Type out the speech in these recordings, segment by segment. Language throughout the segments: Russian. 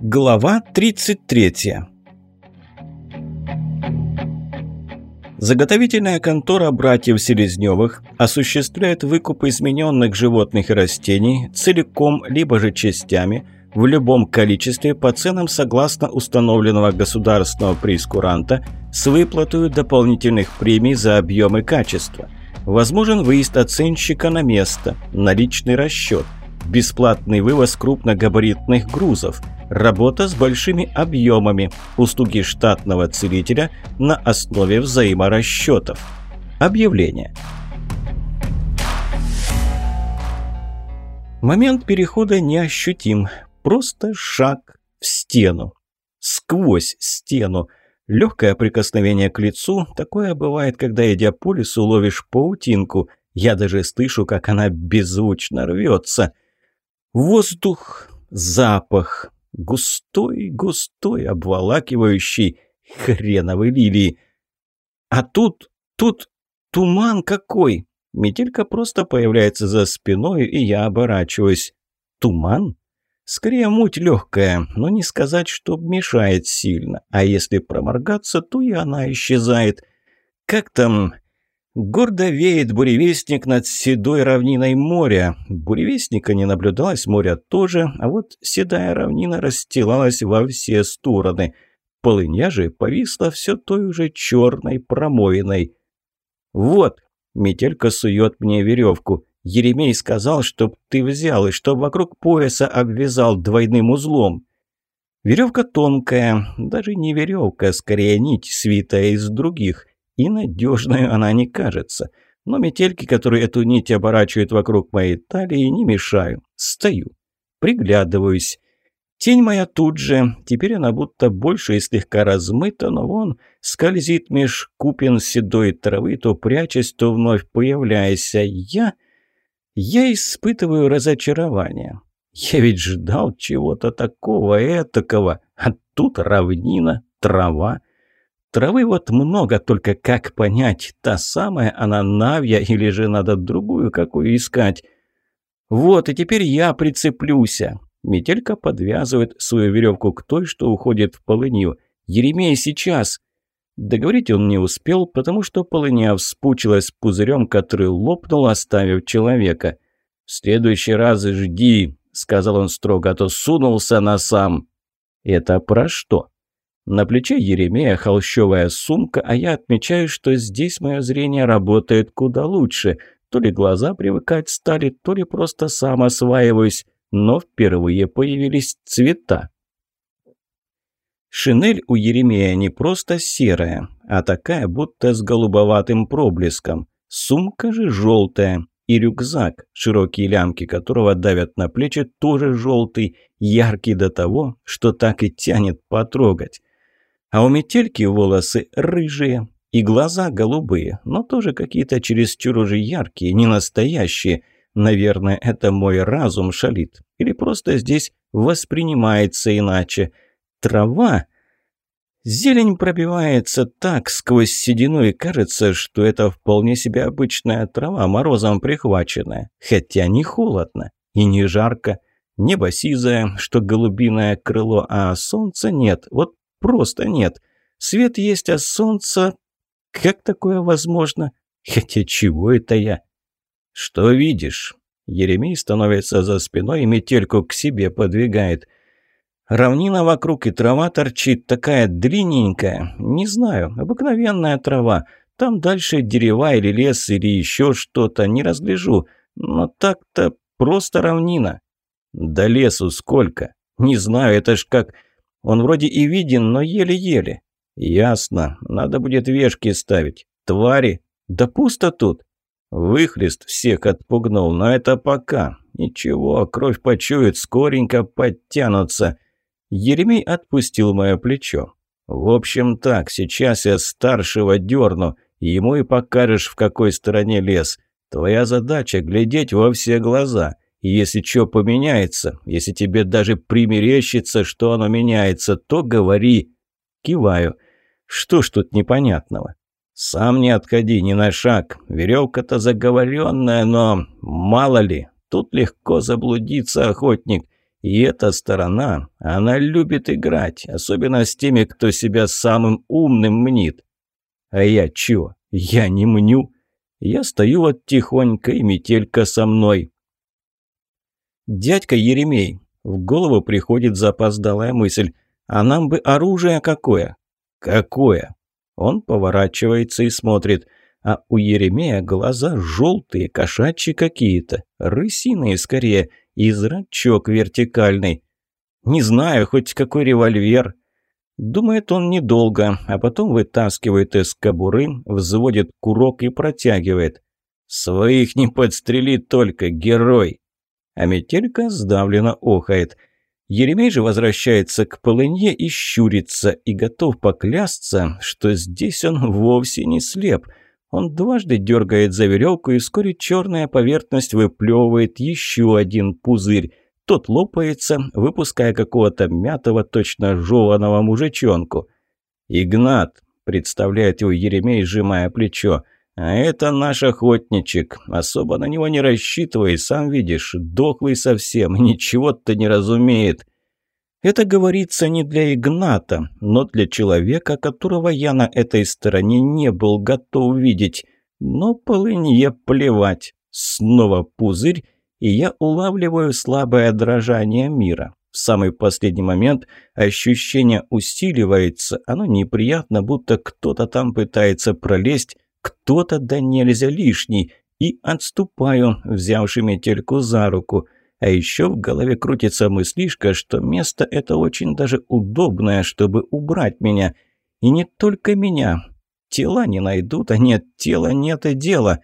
Глава 33 Заготовительная контора братьев Селезневых осуществляет выкуп измененных животных и растений целиком либо же частями в любом количестве по ценам согласно установленного государственного прескуранта с выплатой дополнительных премий за объем и качество. Возможен выезд оценщика на место, наличный расчет, бесплатный вывоз крупногабаритных грузов – Работа с большими объемами. Услуги штатного целителя на основе взаиморасчетов. Объявление. Момент перехода неощутим. Просто шаг в стену. Сквозь стену. Легкое прикосновение к лицу. Такое бывает, когда, идя по лесу, ловишь паутинку. Я даже слышу, как она беззвучно рвется. Воздух, запах, Густой, густой, обволакивающий хреновой лилии. А тут, тут туман какой! Метелька просто появляется за спиной, и я оборачиваюсь. Туман? Скорее муть легкая, но не сказать, что мешает сильно. А если проморгаться, то и она исчезает. Как там Гордо веет буревестник над седой равниной моря. Буревестника не наблюдалось, моря тоже, а вот седая равнина расстилалась во все стороны. Полынья же повисла все той уже черной промоиной. «Вот!» — метелька сует мне веревку. «Еремей сказал, чтоб ты взял и чтоб вокруг пояса обвязал двойным узлом». Веревка тонкая, даже не веревка, скорее нить, свитая из других — и надежной она не кажется. Но метельки, которые эту нить оборачивают вокруг моей талии, не мешаю. Стою. Приглядываюсь. Тень моя тут же. Теперь она будто больше и слегка размыта, но вон скользит меж купин седой травы, то прячась, то вновь появляясь. А я... Я испытываю разочарование. Я ведь ждал чего-то такого, этакого. А тут равнина, трава. Травы вот много, только как понять, та самая она Навья или же надо другую какую искать? Вот, и теперь я прицеплюся. Метелька подвязывает свою веревку к той, что уходит в полынью. Еремей сейчас. Договорить он не успел, потому что полыня вспучилась пузырем, который лопнул, оставив человека. «В следующий раз жди», — сказал он строго, а то сунулся на сам. «Это про что?» На плече Еремея холщовая сумка, а я отмечаю, что здесь мое зрение работает куда лучше. То ли глаза привыкать стали, то ли просто сам осваиваюсь, но впервые появились цвета. Шинель у Еремея не просто серая, а такая, будто с голубоватым проблеском. Сумка же желтая. И рюкзак, широкие лямки которого давят на плечи, тоже желтый, яркий до того, что так и тянет потрогать. А у метельки волосы рыжие и глаза голубые, но тоже какие-то чересчур уже яркие, не настоящие. Наверное, это мой разум шалит. Или просто здесь воспринимается иначе. Трава... Зелень пробивается так сквозь седину и кажется, что это вполне себе обычная трава, морозом прихваченная. Хотя не холодно и не жарко. Небо сизое, что голубиное крыло, а солнца нет. Вот Просто нет. Свет есть, а солнце... Как такое возможно? Хотя чего это я? Что видишь? Еремей становится за спиной и метельку к себе подвигает. Равнина вокруг и трава торчит, такая длинненькая. Не знаю, обыкновенная трава. Там дальше дерева или лес или еще что-то, не разгляжу. Но так-то просто равнина. До лесу сколько? Не знаю, это ж как... Он вроде и виден, но еле-еле. Ясно. Надо будет вешки ставить. Твари. Да пусто тут. Выхлест всех отпугнул, но это пока. Ничего, кровь почует, скоренько подтянутся. Еремей отпустил мое плечо. В общем так, сейчас я старшего дерну. Ему и покажешь, в какой стороне лес. Твоя задача — глядеть во все глаза. Если что поменяется, если тебе даже примерещится, что оно меняется, то говори. Киваю. Что ж тут непонятного? Сам не отходи ни на шаг. Веревка-то заговоренная, но мало ли. Тут легко заблудиться, охотник. И эта сторона, она любит играть, особенно с теми, кто себя самым умным мнит. А я чё? Я не мню. Я стою вот тихонько, и метелька со мной. «Дядька Еремей», в голову приходит запоздалая мысль, «а нам бы оружие какое?» «Какое?» Он поворачивается и смотрит, а у Еремея глаза желтые, кошачьи какие-то, рысиные скорее, и зрачок вертикальный. «Не знаю, хоть какой револьвер». Думает он недолго, а потом вытаскивает из кобуры, взводит курок и протягивает. «Своих не подстрели только, герой!» А метелька сдавленно охает – Еремей же возвращается к полынье и щурится, и готов поклясться, что здесь он вовсе не слеп. Он дважды дергает за веревку, и вскоре черная поверхность выплевывает еще один пузырь. Тот лопается, выпуская какого-то мятого, точно жеваного мужичонку. «Игнат!» – представляет его Еремей, сжимая плечо. «А это наш охотничек. Особо на него не рассчитывай, сам видишь, дохлый совсем, ничего-то не разумеет». Это говорится не для Игната, но для человека, которого я на этой стороне не был готов видеть. Но полынье плевать. Снова пузырь, и я улавливаю слабое дрожание мира. В самый последний момент ощущение усиливается, оно неприятно, будто кто-то там пытается пролезть, кто-то да нельзя лишний, и отступаю, взявши метельку за руку. А еще в голове крутится мыслишка, что место это очень даже удобное, чтобы убрать меня. И не только меня. Тела не найдут, а нет тела, нет и дела.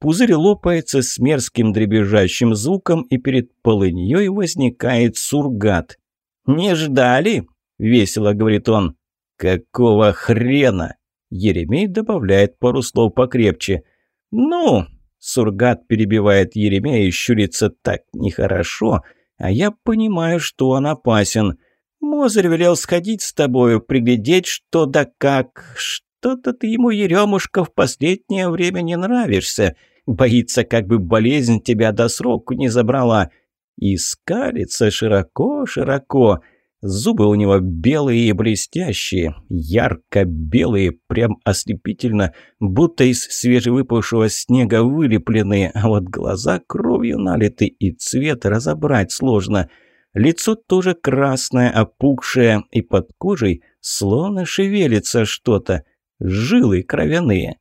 Пузырь лопается с мерзким дребезжащим звуком, и перед полыньей возникает сургат. «Не ждали?» — весело говорит он. «Какого хрена?» Еремей добавляет пару слов покрепче. «Ну!» — Сургат перебивает Еремея и щурится так нехорошо, а я понимаю, что он опасен. «Мозырь велел сходить с тобою, приглядеть, что да как. Что-то ты ему, Еремушка, в последнее время не нравишься. Боится, как бы болезнь тебя до сроку не забрала. И скалится широко-широко». Зубы у него белые и блестящие, ярко-белые, прям ослепительно, будто из свежевыпавшего снега вылепленные, а вот глаза кровью налиты и цвет разобрать сложно. Лицо тоже красное, опухшее, и под кожей словно шевелится что-то, жилы кровяные.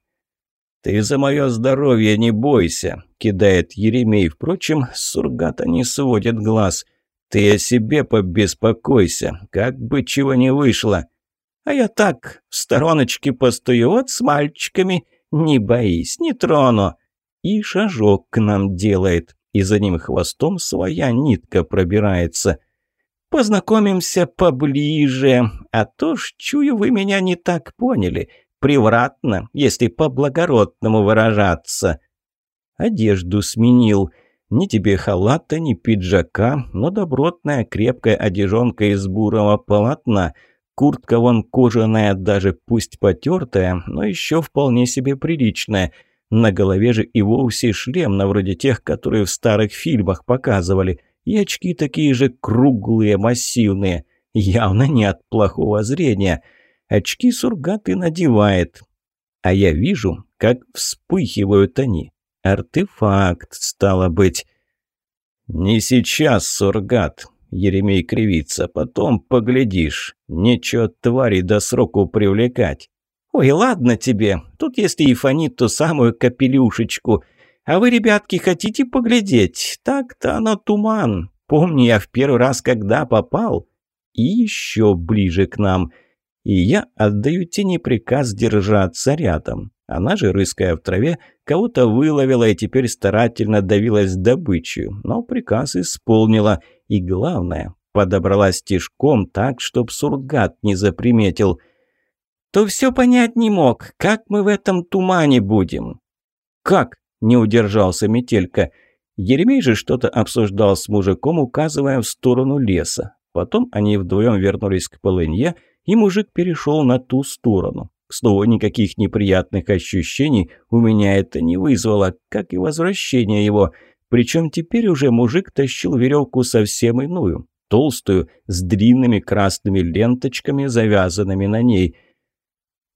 «Ты за мое здоровье не бойся», — кидает Еремей. Впрочем, Сургата не сводит глаз — ты о себе побеспокойся, как бы чего не вышло. А я так, в стороночке постою, вот с мальчиками, не боись, не трону. И шажок к нам делает, и за ним хвостом своя нитка пробирается. Познакомимся поближе, а то ж, чую, вы меня не так поняли. Превратно, если по-благородному выражаться. Одежду сменил — ни тебе халата, ни пиджака, но добротная крепкая одежонка из бурого полотна. Куртка вон кожаная, даже пусть потертая, но еще вполне себе приличная. На голове же и вовсе шлем, на вроде тех, которые в старых фильмах показывали. И очки такие же круглые, массивные. Явно не от плохого зрения. Очки сургаты надевает. А я вижу, как вспыхивают они. Артефакт, стало быть. «Не сейчас, Сургат!» Еремей кривится. «Потом поглядишь. Нечего твари до сроку привлекать». «Ой, ладно тебе. Тут если и фонит ту самую капелюшечку. А вы, ребятки, хотите поглядеть? Так-то оно туман. Помню я в первый раз, когда попал. И еще ближе к нам. И я отдаю тени приказ держаться рядом. Она же, рыская в траве, кого-то выловила и теперь старательно давилась добычей, но приказ исполнила. И главное, подобрала стежком так, чтоб сургат не заприметил. То все понять не мог, как мы в этом тумане будем. «Как?» – не удержался Метелька. Еремей же что-то обсуждал с мужиком, указывая в сторону леса. Потом они вдвоем вернулись к полынье, и мужик перешел на ту сторону. К слову, никаких неприятных ощущений у меня это не вызвало, как и возвращение его. Причем теперь уже мужик тащил веревку совсем иную, толстую, с длинными красными ленточками, завязанными на ней.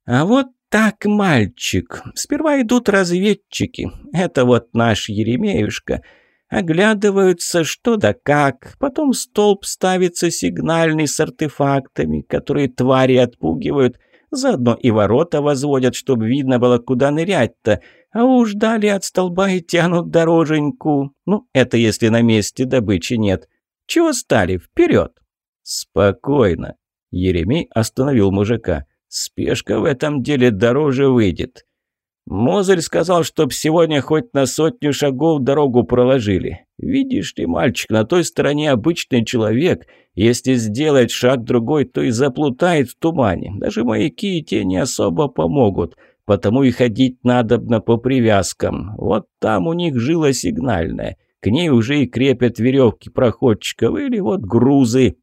«А вот так, мальчик, сперва идут разведчики. Это вот наш Еремеюшка. Оглядываются что да как. Потом столб ставится сигнальный с артефактами, которые твари отпугивают. Заодно и ворота возводят, чтобы видно было, куда нырять-то. А уж далее от столба и тянут дороженьку. Ну, это если на месте добычи нет. Чего стали? Вперед! Спокойно. Еремей остановил мужика. Спешка в этом деле дороже выйдет. Мозырь сказал, чтоб сегодня хоть на сотню шагов дорогу проложили. Видишь ли, мальчик, на той стороне обычный человек. Если сделает шаг другой, то и заплутает в тумане. Даже маяки и те не особо помогут. Потому и ходить надобно по привязкам. Вот там у них жила сигнальная. К ней уже и крепят веревки проходчиков или вот грузы.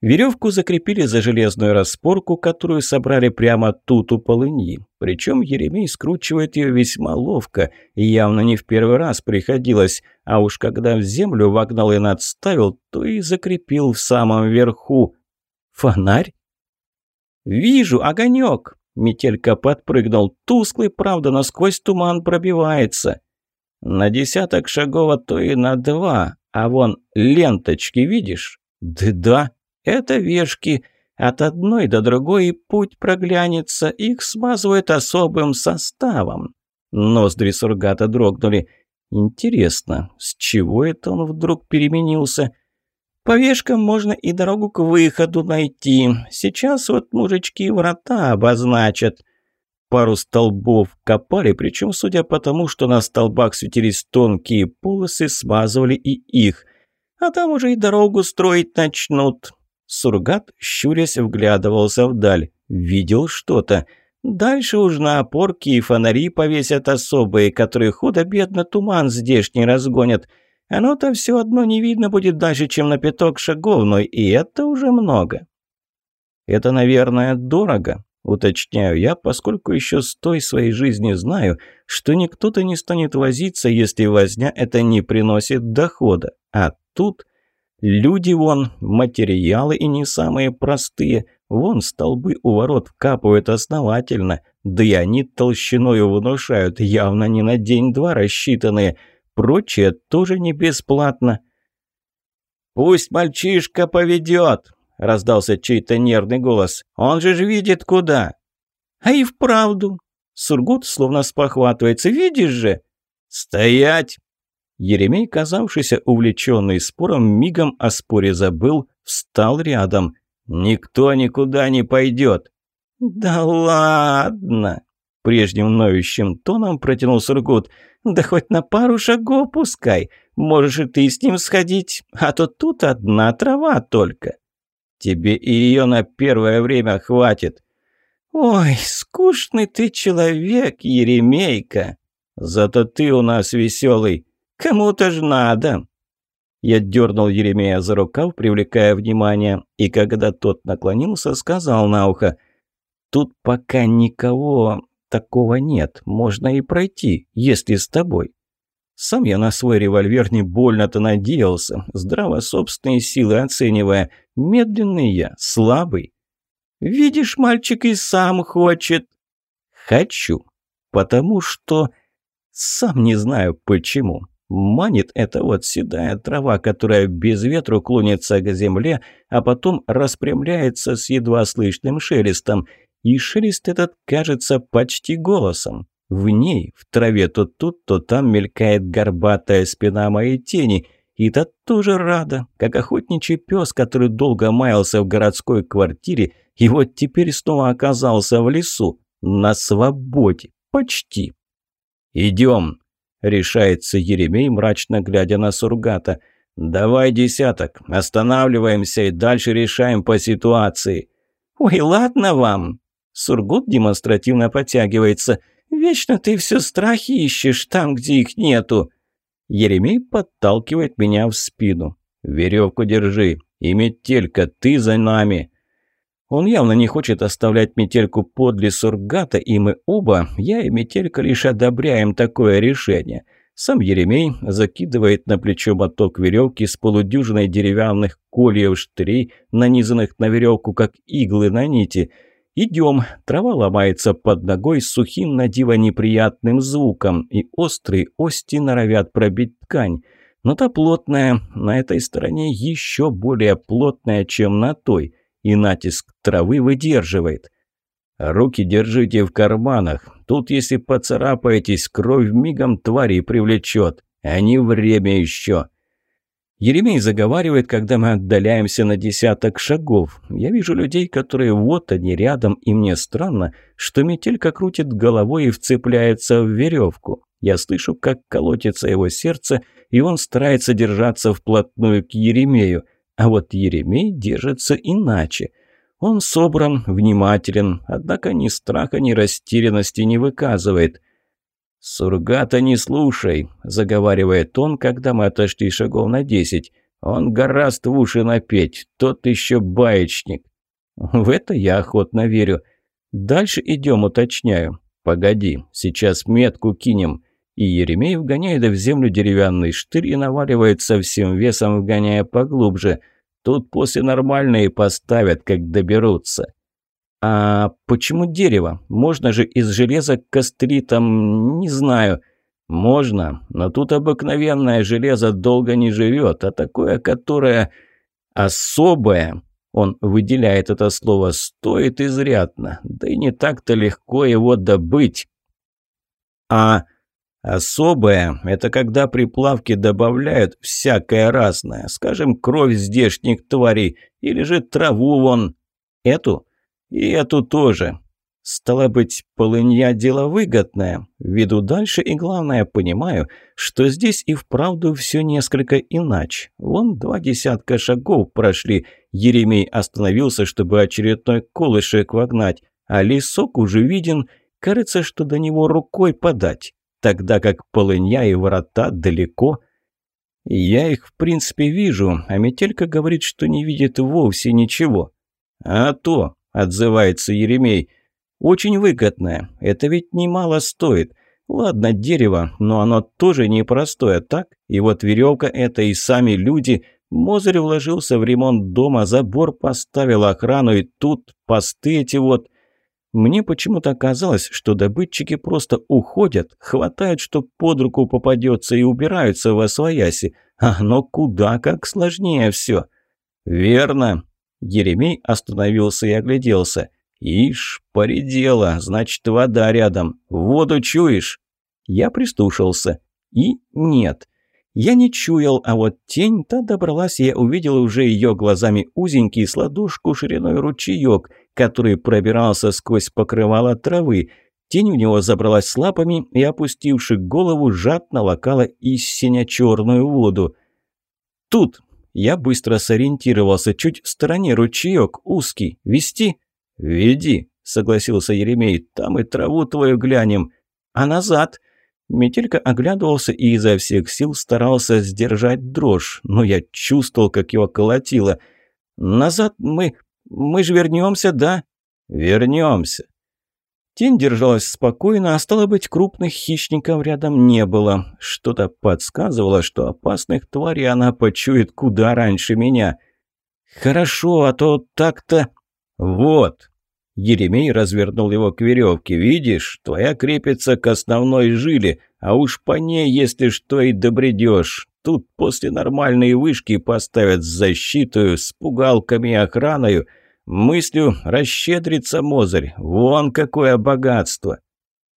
Веревку закрепили за железную распорку, которую собрали прямо тут у полыньи. Причем Еремей скручивает ее весьма ловко, и явно не в первый раз приходилось, а уж когда в землю вогнал и надставил, то и закрепил в самом верху. «Фонарь?» «Вижу, огонек!» Метелька подпрыгнул. Тусклый, правда, но сквозь туман пробивается. На десяток шагов, а то и на два. А вон ленточки видишь? Да-да, это вешки. От одной до другой путь проглянется, их смазывают особым составом. Ноздри Сургата дрогнули. Интересно, с чего это он вдруг переменился? По вешкам можно и дорогу к выходу найти. Сейчас вот мужички врата обозначат. Пару столбов копали, причем, судя по тому, что на столбах светились тонкие полосы, смазывали и их. А там уже и дорогу строить начнут. Сургат, щурясь, вглядывался вдаль. Видел что-то. Дальше уж на опорки и фонари повесят особые, которые худо-бедно туман здешний разгонят. Оно-то все одно не видно будет дальше, чем на пяток шагов, но и это уже много. Это, наверное, дорого, уточняю я, поскольку еще с той своей жизни знаю, что никто-то не станет возиться, если возня это не приносит дохода. А тут Люди вон, материалы и не самые простые. Вон столбы у ворот вкапывают основательно. Да и они толщиною внушают, явно не на день-два рассчитанные. Прочее тоже не бесплатно. «Пусть мальчишка поведет!» — раздался чей-то нервный голос. «Он же ж видит куда!» «А и вправду!» Сургут словно спохватывается. «Видишь же!» «Стоять!» Еремей, казавшийся увлеченный спором, мигом о споре забыл, встал рядом. «Никто никуда не пойдет!» «Да ладно!» Прежним ноющим тоном протянул Сургут. «Да хоть на пару шагов пускай. Можешь и ты с ним сходить, а то тут одна трава только». «Тебе и ее на первое время хватит». «Ой, скучный ты человек, Еремейка!» «Зато ты у нас веселый. Кому-то ж надо!» Я дернул Еремея за рукав, привлекая внимание, и когда тот наклонился, сказал на ухо, «Тут пока никого такого нет, можно и пройти, если с тобой». Сам я на свой револьвер не больно-то надеялся, здраво собственные силы оценивая. Медленный я, слабый. «Видишь, мальчик и сам хочет». «Хочу, потому что...» Сам не знаю почему. Манит это вот седая трава, которая без ветру клонится к земле, а потом распрямляется с едва слышным шелестом. И шелест этот кажется почти голосом. В ней, в траве то тут, то там мелькает горбатая спина моей тени. И та тоже рада, как охотничий пес, который долго маялся в городской квартире, и вот теперь снова оказался в лесу. На свободе. Почти. «Идем», Решается Еремей, мрачно глядя на Сургата. «Давай десяток, останавливаемся и дальше решаем по ситуации». «Ой, ладно вам!» Сургут демонстративно подтягивается. «Вечно ты все страхи ищешь там, где их нету». Еремей подталкивает меня в спину. «Веревку держи. И метелька, ты за нами». Он явно не хочет оставлять метельку подле Сургата, и мы оба, я и метелька, лишь одобряем такое решение. Сам Еремей закидывает на плечо моток веревки с полудюжиной деревянных кольев штырей, нанизанных на веревку, как иглы на нити. Идем, трава ломается под ногой сухим на диво неприятным звуком, и острые ости норовят пробить ткань. Но та плотная, на этой стороне еще более плотная, чем на той, и натиск травы выдерживает. Руки держите в карманах. Тут, если поцарапаетесь, кровь мигом твари привлечет. А не время еще. Еремей заговаривает, когда мы отдаляемся на десяток шагов. Я вижу людей, которые вот они рядом, и мне странно, что метелька крутит головой и вцепляется в веревку. Я слышу, как колотится его сердце, и он старается держаться вплотную к Еремею. А вот Еремей держится иначе. Он собран, внимателен, однако ни страха, ни растерянности не выказывает. «Сургата не слушай», – заговаривает он, когда мы отошли шагов на десять. «Он гораст в уши напеть, тот еще баечник». В это я охотно верю. Дальше идем, уточняю. «Погоди, сейчас метку кинем». И Еремей вгоняет в землю деревянный штырь и наваливает со всем весом, вгоняя поглубже – Тут после нормальные поставят, как доберутся. А почему дерево? Можно же из железа костри там, не знаю. Можно, но тут обыкновенное железо долго не живет, а такое, которое особое, он выделяет это слово, стоит изрядно, да и не так-то легко его добыть. А Особое – это когда при плавке добавляют всякое разное, скажем, кровь здешних тварей, или же траву вон. Эту? И эту тоже. Стало быть, полынья – дело выгодное. Веду дальше и, главное, понимаю, что здесь и вправду все несколько иначе. Вон два десятка шагов прошли. Еремей остановился, чтобы очередной колышек вогнать, а лесок уже виден. Кажется, что до него рукой подать тогда как полынья и ворота далеко. Я их, в принципе, вижу, а Метелька говорит, что не видит вовсе ничего. А то, отзывается Еремей, очень выгодное, это ведь немало стоит. Ладно, дерево, но оно тоже непростое, так? И вот веревка это и сами люди. Мозырь вложился в ремонт дома, забор поставил охрану, и тут посты эти вот... Мне почему-то казалось, что добытчики просто уходят, хватают, что под руку попадется и убираются во свояси. А оно куда как сложнее все. «Верно». Еремей остановился и огляделся. «Ишь, поредела, значит, вода рядом. Воду чуешь?» Я пристушился. И нет. Я не чуял, а вот тень-то добралась, я увидел уже ее глазами узенький с ладошку шириной ручеек, который пробирался сквозь покрывало травы. Тень у него забралась лапами и, опустивши голову, жадно лакала из синя-черную воду. «Тут!» Я быстро сориентировался, чуть в стороне ручеек, узкий. «Вести?» «Веди», — согласился Еремей, — «там и траву твою глянем». «А назад?» Метелька оглядывался и изо всех сил старался сдержать дрожь, но я чувствовал, как его колотило. «Назад мы... мы же вернемся, да?» «Вернемся». Тень держалась спокойно, а стало быть, крупных хищников рядом не было. Что-то подсказывало, что опасных тварей она почует куда раньше меня. «Хорошо, а то так-то...» «Вот!» Еремей развернул его к веревке. «Видишь, твоя крепится к основной жиле, а уж по ней, если что, и добредешь. Тут после нормальной вышки поставят с защитой, с пугалками и охраною. Мыслю расщедрится Мозырь. Вон какое богатство!»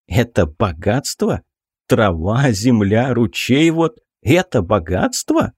«Это богатство? Трава, земля, ручей вот. Это богатство?»